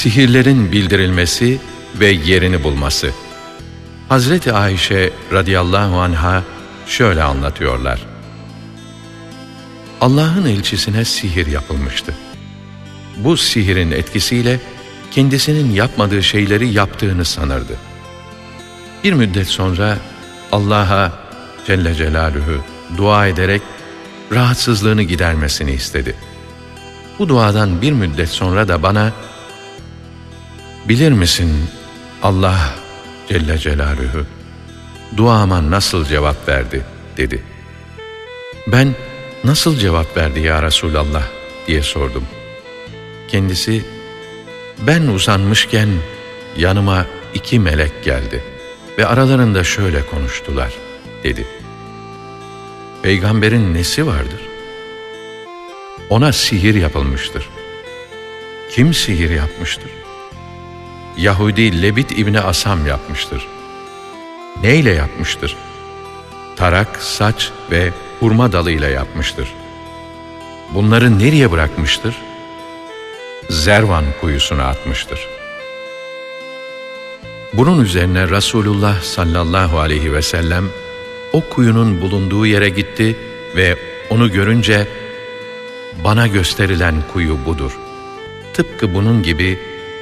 Sihirlerin bildirilmesi ve yerini bulması. Hazreti Ayşe radıyallahu anha şöyle anlatıyorlar. Allah'ın elçisine sihir yapılmıştı. Bu sihirin etkisiyle kendisinin yapmadığı şeyleri yaptığını sanırdı. Bir müddet sonra Allah'a Celle Celaluhu dua ederek rahatsızlığını gidermesini istedi. Bu duadan bir müddet sonra da bana Bilir misin Allah Celle Celaluhu duama nasıl cevap verdi dedi. Ben nasıl cevap verdi ya Resulallah diye sordum. Kendisi ben uzanmışken yanıma iki melek geldi ve aralarında şöyle konuştular dedi. Peygamberin nesi vardır? Ona sihir yapılmıştır. Kim sihir yapmıştır? Yahudi Lebit İbni Asam yapmıştır. Neyle yapmıştır? Tarak, saç ve hurma dalıyla yapmıştır. Bunları nereye bırakmıştır? Zervan kuyusuna atmıştır. Bunun üzerine Resulullah sallallahu aleyhi ve sellem o kuyunun bulunduğu yere gitti ve onu görünce bana gösterilen kuyu budur. Tıpkı bunun gibi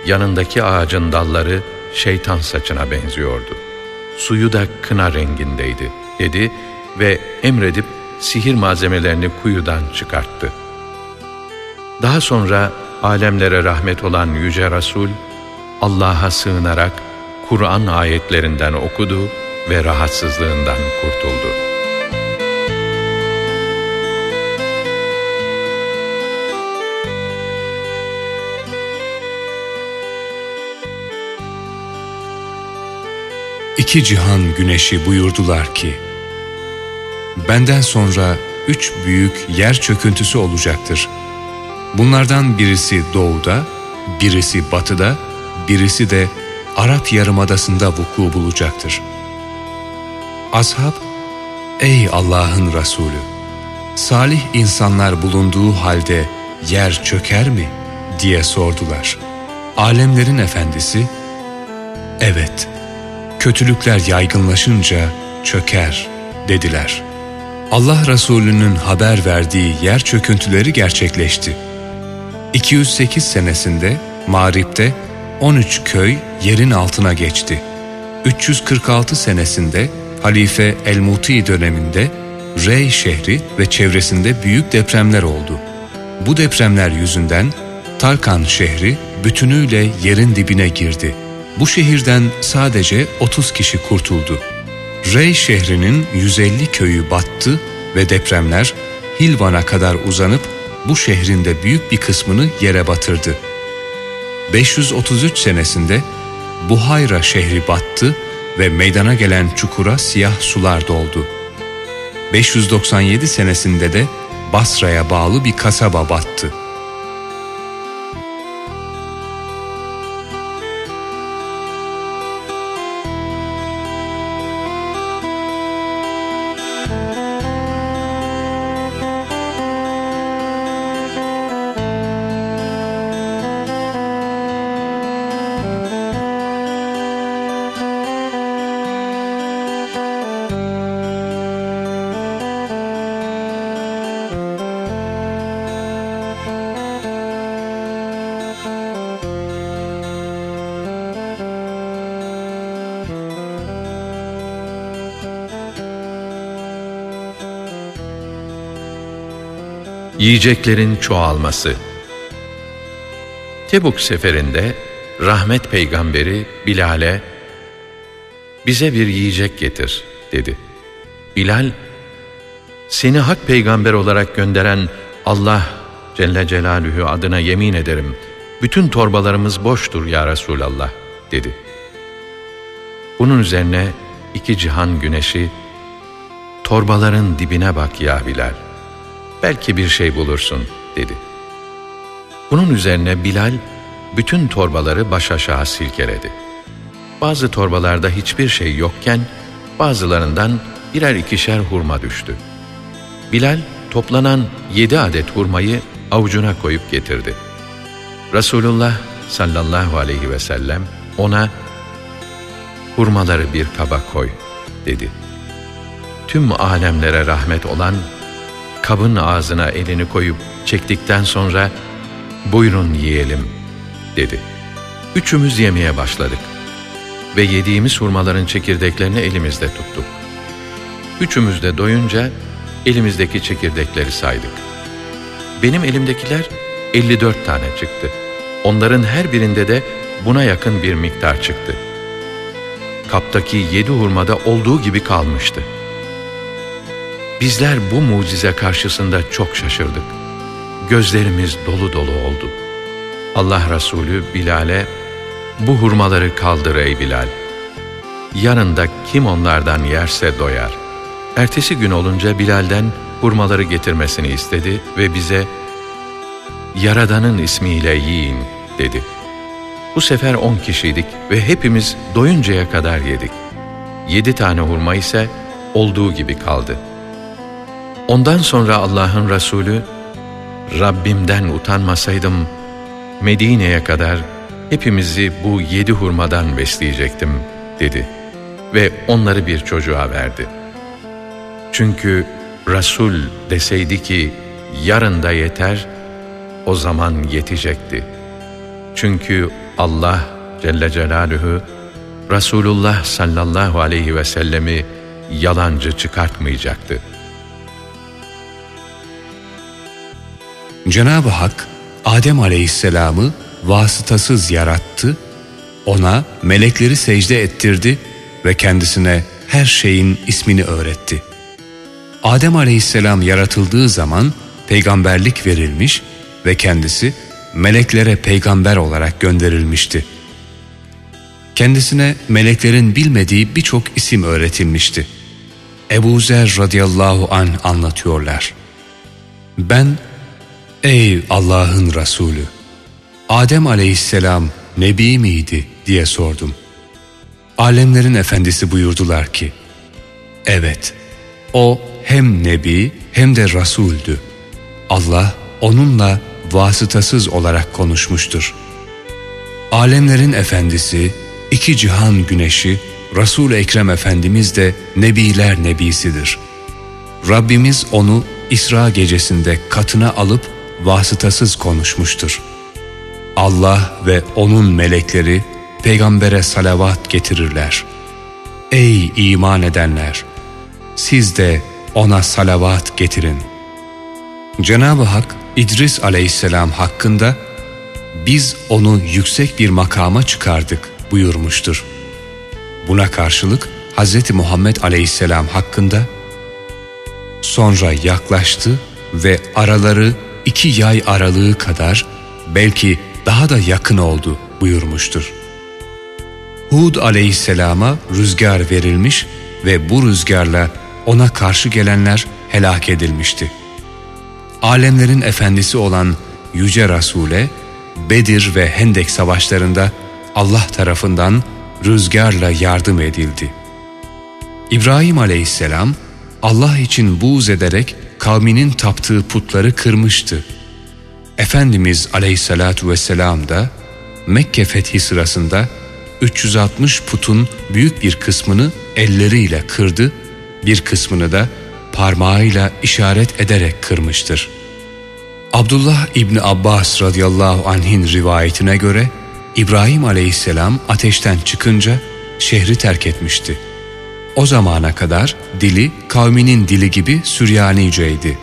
yanındaki ağacın dalları şeytan saçına benziyordu. Suyu da kına rengindeydi dedi ve emredip sihir malzemelerini kuyudan çıkarttı. Daha sonra alemlere rahmet olan Yüce Resul, Allah'a sığınarak Kur'an ayetlerinden okudu ve rahatsızlığından kurtuldu. İki cihan güneşi buyurdular ki, Benden sonra üç büyük yer çöküntüsü olacaktır. Bunlardan birisi doğuda, birisi batıda, birisi de Arap Yarımadası'nda vuku bulacaktır. Ashab, ey Allah'ın Resulü, salih insanlar bulunduğu halde yer çöker mi? diye sordular. Alemlerin efendisi, evet, kötülükler yaygınlaşınca çöker dediler. Allah Resulü'nün haber verdiği yer çöküntüleri gerçekleşti. 208 senesinde Mağrip'te 13 köy yerin altına geçti. 346 senesinde Halife El-Muti döneminde Rey şehri ve çevresinde büyük depremler oldu. Bu depremler yüzünden Tarkan şehri bütünüyle yerin dibine girdi. Bu şehirden sadece 30 kişi kurtuldu. Rey şehrinin 150 köyü battı ve depremler Hilvan'a kadar uzanıp bu şehrin de büyük bir kısmını yere batırdı. 533 senesinde Buhayra şehri battı ve meydana gelen çukura siyah sular doldu. 597 senesinde de Basra'ya bağlı bir kasaba battı. Yiyeceklerin çoğalması Tebuk seferinde rahmet peygamberi Bilal'e bize bir yiyecek getir dedi. Bilal, seni hak peygamber olarak gönderen Allah Celle Celaluhu adına yemin ederim, bütün torbalarımız boştur ya Resulallah dedi. Bunun üzerine iki cihan güneşi, torbaların dibine bak ya Bilal belki bir şey bulursun dedi. Bunun üzerine Bilal bütün torbaları baş aşağı silkeledi. Bazı torbalarda hiçbir şey yokken bazılarından birer ikişer hurma düştü. Bilal toplanan yedi adet hurmayı avucuna koyup getirdi. Resulullah sallallahu aleyhi ve sellem ona hurmaları bir kaba koy dedi. Tüm alemlere rahmet olan kabın ağzına elini koyup çektikten sonra buyurun yiyelim dedi. Üçümüz yemeye başladık ve yediğimiz hurmaların çekirdeklerini elimizde tuttuk. Üçümüz de doyunca elimizdeki çekirdekleri saydık. Benim elimdekiler 54 tane çıktı. Onların her birinde de buna yakın bir miktar çıktı. Kaptaki yedi hurmada olduğu gibi kalmıştı. Bizler bu mucize karşısında çok şaşırdık. Gözlerimiz dolu dolu oldu. Allah Resulü Bilal'e bu hurmaları kaldır ey Bilal. Yanında kim onlardan yerse doyar. Ertesi gün olunca Bilal'den hurmaları getirmesini istedi ve bize Yaradan'ın ismiyle yiyin dedi. Bu sefer on kişiydik ve hepimiz doyuncaya kadar yedik. Yedi tane hurma ise olduğu gibi kaldı. Ondan sonra Allah'ın Resulü, Rabbimden utanmasaydım, Medine'ye kadar hepimizi bu yedi hurmadan besleyecektim, dedi. Ve onları bir çocuğa verdi. Çünkü Resul deseydi ki, yarın da yeter, o zaman yetecekti. Çünkü Allah Celle Celaluhu Resulullah sallallahu aleyhi ve sellemi yalancı çıkartmayacaktı. Cenab-ı Hak Adem aleyhisselamı vasıtasız yarattı, ona melekleri secde ettirdi ve kendisine her şeyin ismini öğretti. Adem aleyhisselam yaratıldığı zaman peygamberlik verilmiş ve kendisi meleklere peygamber olarak gönderilmişti. Kendisine meleklerin bilmediği birçok isim öğretilmişti. Ebu Zer radıyallahu an anlatıyorlar. Ben, ey Allah'ın Resulü, Adem aleyhisselam nebi miydi diye sordum. Alemlerin efendisi buyurdular ki, evet, o hem nebi hem de rasuldü. Allah onunla vasıtasız olarak konuşmuştur. Alemlerin efendisi, iki cihan güneşi, Resul-i Ekrem Efendimiz de Nebiler Nebisidir. Rabbimiz onu İsra gecesinde katına alıp vasıtasız konuşmuştur. Allah ve onun melekleri peygambere salavat getirirler. Ey iman edenler! Siz de ona salavat getirin. Cenab-ı Hak İdris aleyhisselam hakkında biz onu yüksek bir makama çıkardık buyurmuştur. Buna karşılık Hz. Muhammed aleyhisselam hakkında sonra yaklaştı ve araları iki yay aralığı kadar belki daha da yakın oldu buyurmuştur. Hud aleyhisselama rüzgar verilmiş ve bu rüzgarla ona karşı gelenler helak edilmişti alemlerin efendisi olan Yüce Resul'e Bedir ve Hendek savaşlarında Allah tarafından rüzgarla yardım edildi. İbrahim aleyhisselam Allah için buğz ederek kavminin taptığı putları kırmıştı. Efendimiz aleyhissalatu vesselam da Mekke fethi sırasında 360 putun büyük bir kısmını elleriyle kırdı, bir kısmını da parmağıyla işaret ederek kırmıştır. Abdullah İbni Abbas radıyallahu anh'in rivayetine göre İbrahim aleyhisselam ateşten çıkınca şehri terk etmişti. O zamana kadar dili kavminin dili gibi Süryaniceydi.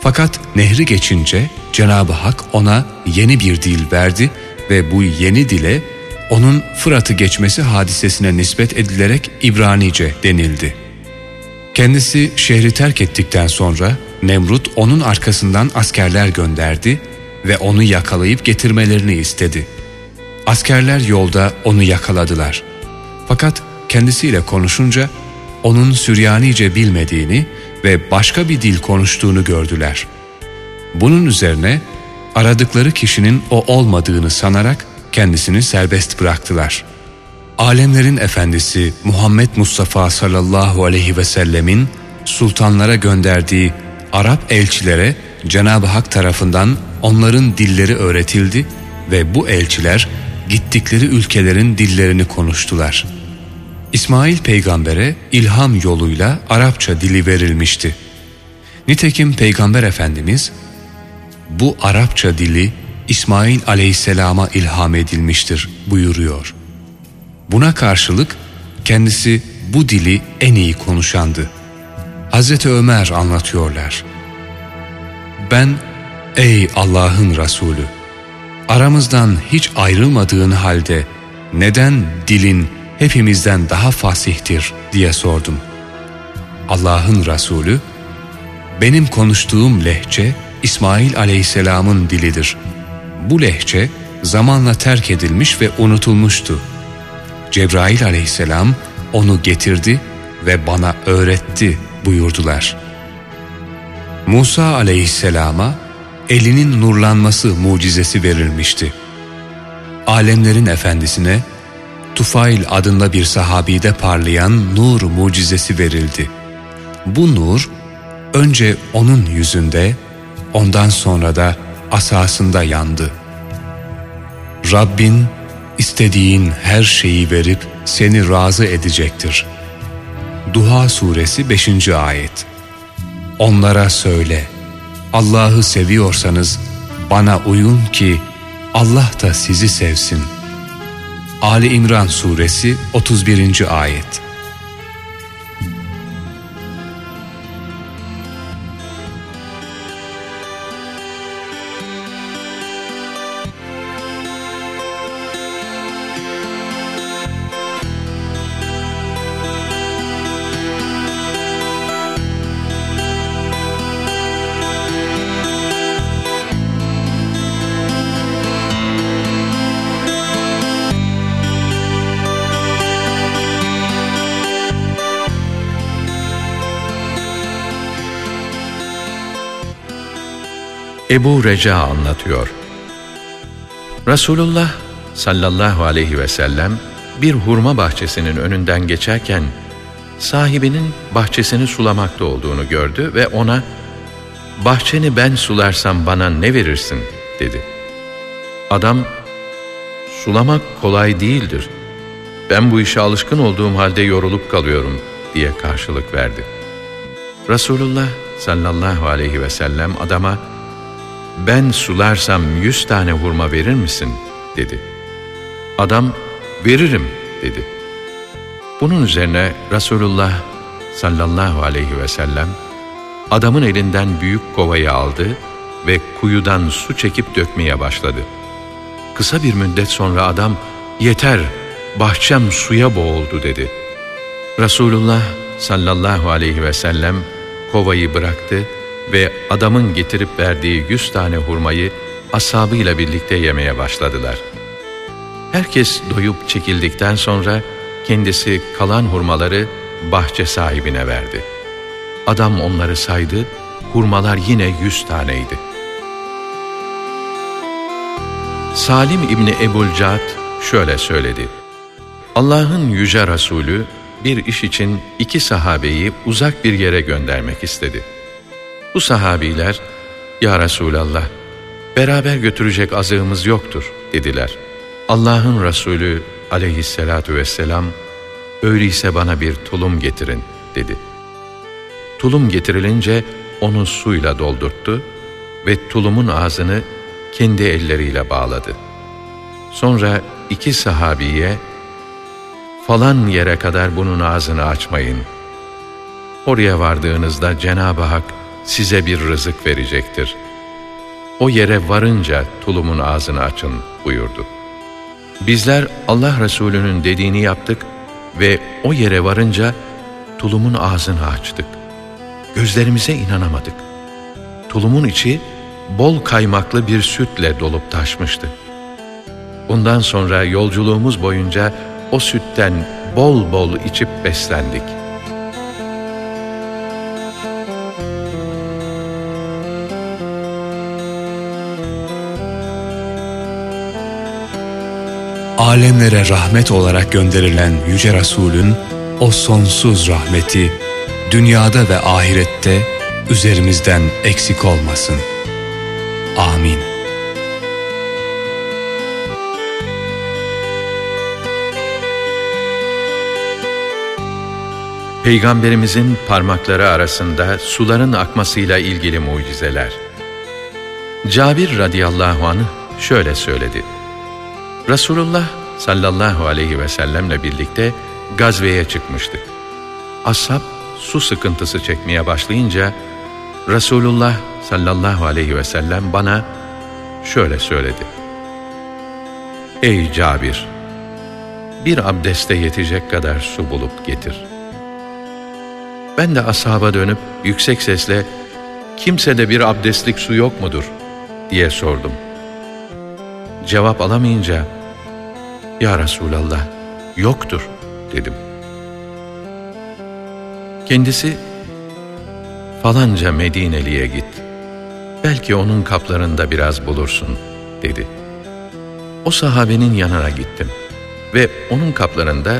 Fakat nehri geçince Cenab-ı Hak ona yeni bir dil verdi ve bu yeni dile onun Fırat'ı geçmesi hadisesine nispet edilerek İbranice denildi.'' Kendisi şehri terk ettikten sonra Nemrut onun arkasından askerler gönderdi ve onu yakalayıp getirmelerini istedi. Askerler yolda onu yakaladılar. Fakat kendisiyle konuşunca onun Süryanice bilmediğini ve başka bir dil konuştuğunu gördüler. Bunun üzerine aradıkları kişinin o olmadığını sanarak kendisini serbest bıraktılar.'' Alemlerin efendisi Muhammed Mustafa sallallahu aleyhi ve sellemin sultanlara gönderdiği Arap elçilere Cenab-ı Hak tarafından onların dilleri öğretildi ve bu elçiler gittikleri ülkelerin dillerini konuştular. İsmail peygambere ilham yoluyla Arapça dili verilmişti. Nitekim Peygamber Efendimiz bu Arapça dili İsmail aleyhisselama ilham edilmiştir buyuruyor. Buna karşılık kendisi bu dili en iyi konuşandı. Hazreti Ömer anlatıyorlar. Ben ey Allah'ın Resulü aramızdan hiç ayrılmadığın halde neden dilin hepimizden daha fasihtir diye sordum. Allah'ın Resulü benim konuştuğum lehçe İsmail aleyhisselamın dilidir. Bu lehçe zamanla terk edilmiş ve unutulmuştu. Cebrail aleyhisselam onu getirdi ve bana öğretti buyurdular. Musa aleyhisselama elinin nurlanması mucizesi verilmişti. Alemlerin efendisine Tufail adında bir sahabide parlayan nur mucizesi verildi. Bu nur önce onun yüzünde, ondan sonra da asasında yandı. Rabbin istediğin her şeyi verip seni razı edecektir. Duha suresi 5. ayet Onlara söyle, Allah'ı seviyorsanız bana uyun ki Allah da sizi sevsin. Ali İmran suresi 31. ayet Ebu Reca anlatıyor. Resulullah sallallahu aleyhi ve sellem bir hurma bahçesinin önünden geçerken sahibinin bahçesini sulamakta olduğunu gördü ve ona bahçeni ben sularsam bana ne verirsin dedi. Adam sulamak kolay değildir. Ben bu işe alışkın olduğum halde yorulup kalıyorum diye karşılık verdi. Resulullah sallallahu aleyhi ve sellem adama ben sularsam yüz tane hurma verir misin? dedi. Adam, veririm dedi. Bunun üzerine Resulullah sallallahu aleyhi ve sellem adamın elinden büyük kovayı aldı ve kuyudan su çekip dökmeye başladı. Kısa bir müddet sonra adam, yeter, bahçem suya boğuldu dedi. Resulullah sallallahu aleyhi ve sellem kovayı bıraktı ve adamın getirip verdiği yüz tane hurmayı ashabıyla birlikte yemeye başladılar. Herkes doyup çekildikten sonra kendisi kalan hurmaları bahçe sahibine verdi. Adam onları saydı, hurmalar yine yüz taneydi. Salim İbni Ebu'l-Cad şöyle söyledi. Allah'ın yüce Resulü bir iş için iki sahabeyi uzak bir yere göndermek istedi.'' Bu sahabiler, Ya Resulallah, beraber götürecek azığımız yoktur dediler. Allah'ın Resulü aleyhissalatu vesselam, öyleyse bana bir tulum getirin dedi. Tulum getirilince onu suyla doldurttu ve tulumun ağzını kendi elleriyle bağladı. Sonra iki sahabiye, falan yere kadar bunun ağzını açmayın. Oraya vardığınızda Cenab-ı Hak size bir rızık verecektir. O yere varınca tulumun ağzını açın buyurdu. Bizler Allah Resulü'nün dediğini yaptık ve o yere varınca tulumun ağzını açtık. Gözlerimize inanamadık. Tulumun içi bol kaymaklı bir sütle dolup taşmıştı. Bundan sonra yolculuğumuz boyunca o sütten bol bol içip beslendik. alemlere rahmet olarak gönderilen Yüce Resul'ün o sonsuz rahmeti dünyada ve ahirette üzerimizden eksik olmasın. Amin. Peygamberimizin parmakları arasında suların akmasıyla ilgili mucizeler. Cabir radıyallahu anh şöyle söyledi. Resulullah sallallahu aleyhi ve sellemle birlikte gazveye çıkmıştık. Ashab su sıkıntısı çekmeye başlayınca Resulullah sallallahu aleyhi ve sellem bana şöyle söyledi. Ey Cabir! Bir abdeste yetecek kadar su bulup getir. Ben de ashaba dönüp yüksek sesle kimsede bir abdestlik su yok mudur diye sordum. Cevap alamayınca Ya Resulallah yoktur dedim. Kendisi falanca Medineli'ye git. Belki onun kaplarında biraz bulursun dedi. O sahabenin yanına gittim ve onun kaplarında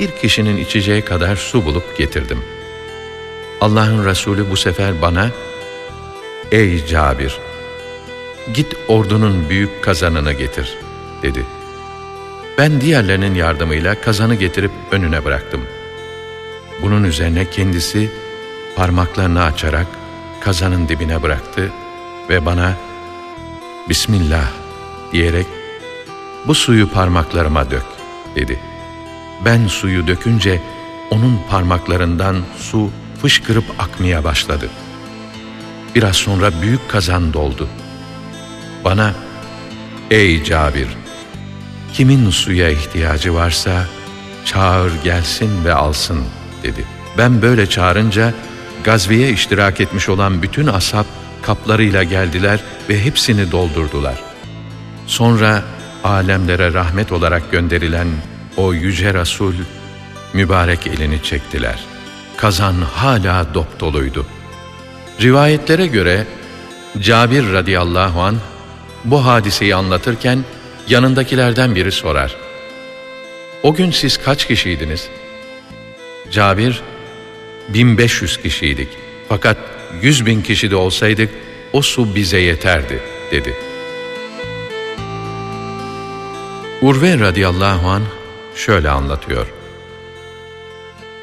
bir kişinin içeceği kadar su bulup getirdim. Allah'ın Resulü bu sefer bana, Ey Cabir! Git ordunun büyük kazanını getir, dedi. Ben diğerlerinin yardımıyla kazanı getirip önüne bıraktım. Bunun üzerine kendisi parmaklarını açarak kazanın dibine bıraktı ve bana Bismillah diyerek bu suyu parmaklarıma dök dedi. Ben suyu dökünce onun parmaklarından su fışkırıp akmaya başladı. Biraz sonra büyük kazan doldu. Bana, ey Cabir, kimin suya ihtiyacı varsa çağır gelsin ve alsın dedi. Ben böyle çağırınca gazveye iştirak etmiş olan bütün asap kaplarıyla geldiler ve hepsini doldurdular. Sonra alemlere rahmet olarak gönderilen o yüce Resul mübarek elini çektiler. Kazan hala dop doluydu. Rivayetlere göre Cabir radıyallahu an bu hadiseyi anlatırken yanındakilerden biri sorar. O gün siz kaç kişiydiniz? Cabir, 1500 kişiydik. Fakat 100 bin kişi de olsaydık o su bize yeterdi dedi. Urve radıyallahu an şöyle anlatıyor.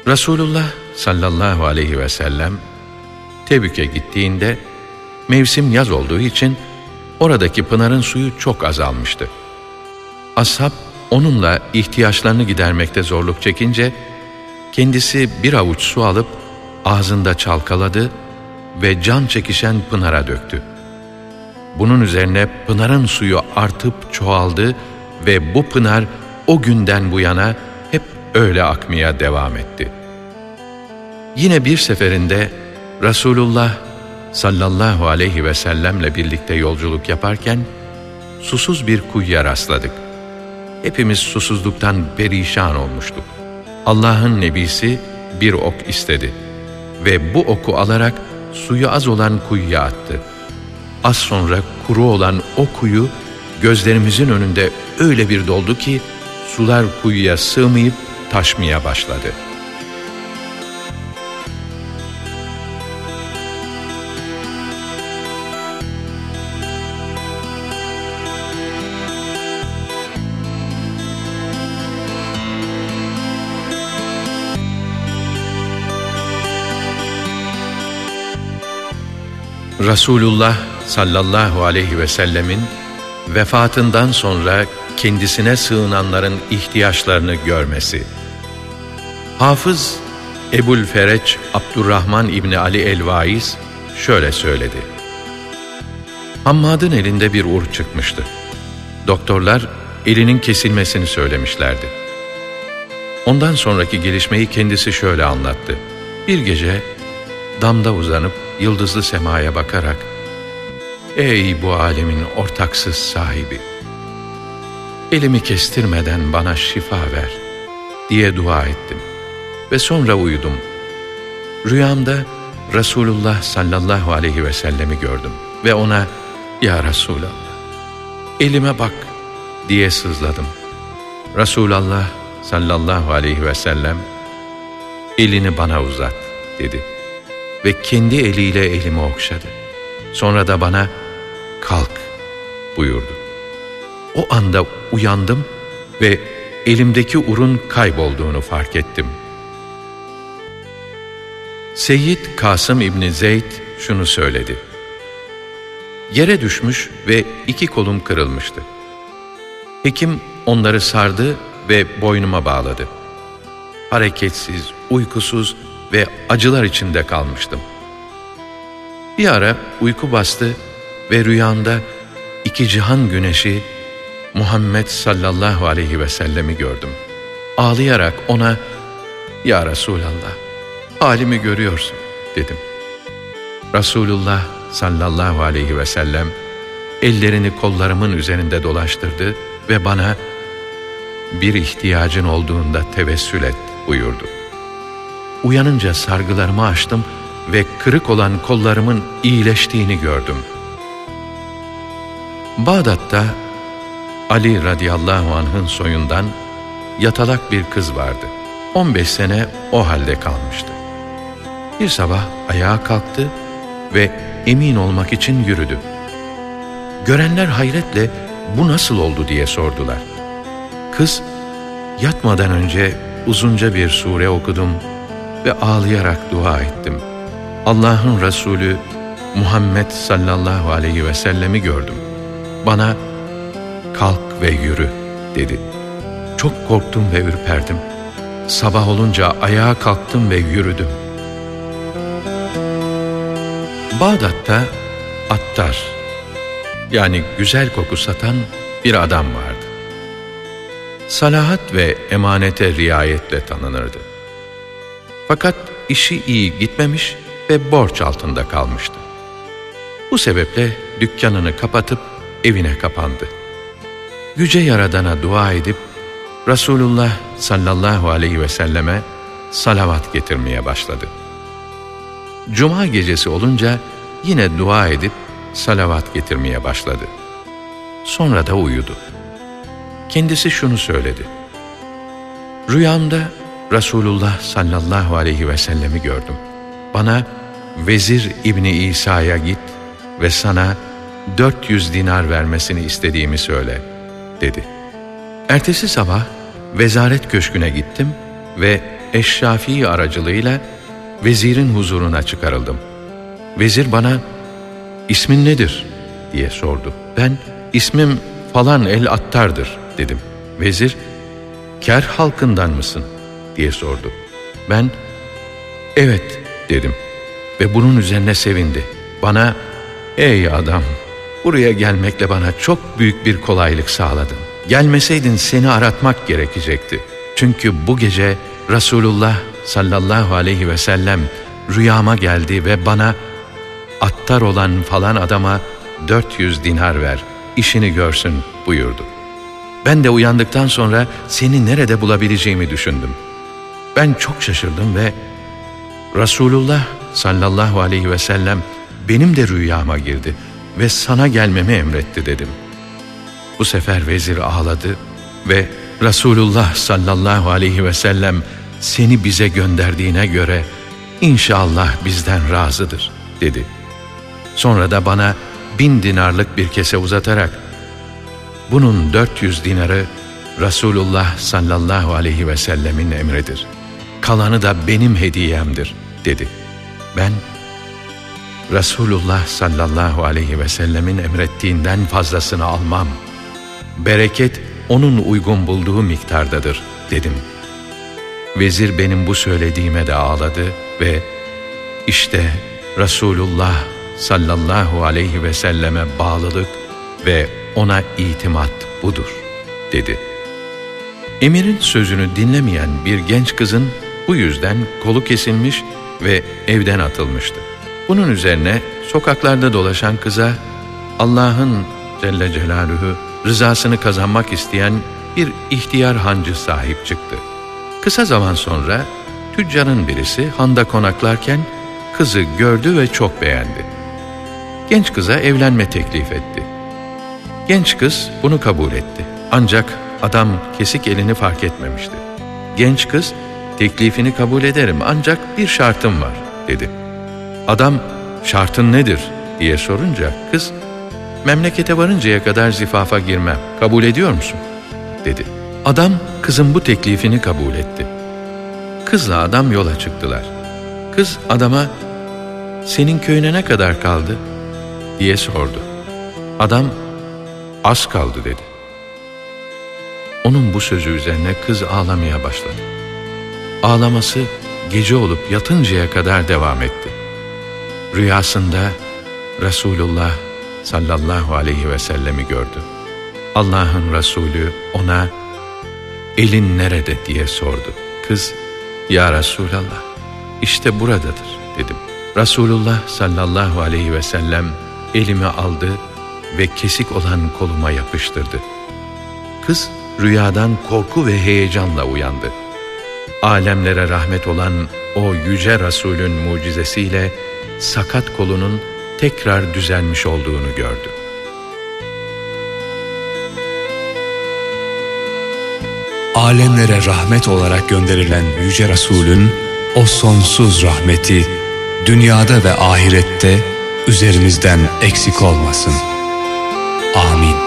Resulullah sallallahu aleyhi ve sellem Tebük'e gittiğinde mevsim yaz olduğu için oradaki pınarın suyu çok azalmıştı. Ashab onunla ihtiyaçlarını gidermekte zorluk çekince kendisi bir avuç su alıp ağzında çalkaladı ve can çekişen pınara döktü. Bunun üzerine pınarın suyu artıp çoğaldı ve bu pınar o günden bu yana hep öyle akmaya devam etti. Yine bir seferinde Resulullah sallallahu aleyhi ve sellemle birlikte yolculuk yaparken susuz bir kuyuya rastladık. Hepimiz susuzluktan perişan olmuştuk. Allah'ın nebisi bir ok istedi ve bu oku alarak suyu az olan kuyuya attı. Az sonra kuru olan o kuyu gözlerimizin önünde öyle bir doldu ki sular kuyuya sığmayıp taşmaya başladı.'' Resulullah sallallahu aleyhi ve sellemin vefatından sonra kendisine sığınanların ihtiyaçlarını görmesi. Hafız Ebul Fereç Abdurrahman İbni Ali el-Vaiz şöyle söyledi. Hammad'ın elinde bir ur çıkmıştı. Doktorlar elinin kesilmesini söylemişlerdi. Ondan sonraki gelişmeyi kendisi şöyle anlattı. Bir gece damda uzanıp yıldızlı semaya bakarak Ey bu alemin ortaksız sahibi! Elimi kestirmeden bana şifa ver diye dua ettim ve sonra uyudum. Rüyamda Resulullah sallallahu aleyhi ve sellemi gördüm ve ona Ya Resulallah elime bak diye sızladım. Resulullah sallallahu aleyhi ve sellem elini bana uzat dedi.'' Ve kendi eliyle elimi okşadı. Sonra da bana kalk buyurdu. O anda uyandım ve elimdeki urun kaybolduğunu fark ettim. Seyyid Kasım İbni Zeyd şunu söyledi. Yere düşmüş ve iki kolum kırılmıştı. Hekim onları sardı ve boynuma bağladı. Hareketsiz, uykusuz ve acılar içinde kalmıştım. Bir ara uyku bastı ve rüyamda iki cihan güneşi Muhammed sallallahu aleyhi ve sellemi gördüm. Ağlayarak ona, Ya Resulallah, halimi görüyorsun dedim. Resulullah sallallahu aleyhi ve sellem ellerini kollarımın üzerinde dolaştırdı ve bana bir ihtiyacın olduğunda tevessül et buyurdu. Uyanınca sargılarımı açtım ve kırık olan kollarımın iyileştiğini gördüm. Bağdat'ta Ali radıyallahu anh'ın soyundan yatalak bir kız vardı. 15 sene o halde kalmıştı. Bir sabah ayağa kalktı ve emin olmak için yürüdü. Görenler hayretle bu nasıl oldu diye sordular. Kız, yatmadan önce uzunca bir sure okudum ve ağlayarak dua ettim. Allah'ın Resulü Muhammed sallallahu aleyhi ve sellemi gördüm. Bana kalk ve yürü dedi. Çok korktum ve ürperdim. Sabah olunca ayağa kalktım ve yürüdüm. Bağdat'ta Attar yani güzel koku satan bir adam vardı. Salahat ve emanete riayetle tanınırdı. Fakat işi iyi gitmemiş ve borç altında kalmıştı. Bu sebeple dükkanını kapatıp evine kapandı. Yüce Yaradan'a dua edip Resulullah sallallahu aleyhi ve selleme salavat getirmeye başladı. Cuma gecesi olunca yine dua edip salavat getirmeye başladı. Sonra da uyudu. Kendisi şunu söyledi. Rüyamda Resulullah sallallahu aleyhi ve sellemi gördüm. Bana Vezir İbni İsa'ya git ve sana 400 dinar vermesini istediğimi söyle, dedi. Ertesi sabah vezaret köşküne gittim ve Eşşafi aracılığıyla vezirin huzuruna çıkarıldım. Vezir bana, ismin nedir? diye sordu. Ben, ismim falan el attardır dedim. Vezir, ker halkından mısın? Diye sordu. Ben, evet dedim ve bunun üzerine sevindi. Bana, ey adam, buraya gelmekle bana çok büyük bir kolaylık sağladın. Gelmeseydin seni aratmak gerekecekti. Çünkü bu gece Resulullah sallallahu aleyhi ve sellem rüyama geldi ve bana attar olan falan adama 400 dinar ver, işini görsün buyurdu. Ben de uyandıktan sonra seni nerede bulabileceğimi düşündüm. Ben çok şaşırdım ve Resulullah sallallahu aleyhi ve sellem benim de rüyama girdi ve sana gelmemi emretti dedim. Bu sefer vezir ağladı ve Resulullah sallallahu aleyhi ve sellem seni bize gönderdiğine göre inşallah bizden razıdır dedi. Sonra da bana bin dinarlık bir kese uzatarak bunun 400 dinarı Resulullah sallallahu aleyhi ve sellemin emridir. Kalanı da benim hediyemdir dedi. Ben Resulullah sallallahu aleyhi ve sellemin emrettiğinden fazlasını almam. Bereket onun uygun bulduğu miktardadır dedim. Vezir benim bu söylediğime de ağladı ve işte Resulullah sallallahu aleyhi ve selleme bağlılık ve ona itimat budur dedi. Emir'in sözünü dinlemeyen bir genç kızın bu yüzden kolu kesilmiş ve evden atılmıştı. Bunun üzerine sokaklarda dolaşan kıza Allah'ın Celle Celaluhu rızasını kazanmak isteyen bir ihtiyar hancı sahip çıktı. Kısa zaman sonra tüccarın birisi handa konaklarken kızı gördü ve çok beğendi. Genç kıza evlenme teklif etti. Genç kız bunu kabul etti. Ancak adam kesik elini fark etmemişti. Genç kız teklifini kabul ederim ancak bir şartım var dedi. Adam şartın nedir diye sorunca kız memlekete varıncaya kadar zifafa girmem kabul ediyor musun dedi. Adam kızın bu teklifini kabul etti. Kızla adam yola çıktılar. Kız adama senin köyüne ne kadar kaldı diye sordu. Adam az kaldı dedi. Onun bu sözü üzerine kız ağlamaya başladı. Ağlaması gece olup yatıncaya kadar devam etti. Rüyasında Resulullah sallallahu aleyhi ve sellemi gördü. Allah'ın Resulü ona elin nerede diye sordu. Kız ya Resulallah işte buradadır dedim. Resulullah sallallahu aleyhi ve sellem elimi aldı ve kesik olan koluma yapıştırdı. Kız rüyadan korku ve heyecanla uyandı. Alemlere rahmet olan o yüce Resulün mucizesiyle sakat kolunun tekrar düzelmiş olduğunu gördü. Alemlere rahmet olarak gönderilen Yüce Resulün o sonsuz rahmeti dünyada ve ahirette üzerimizden eksik olmasın. Amin.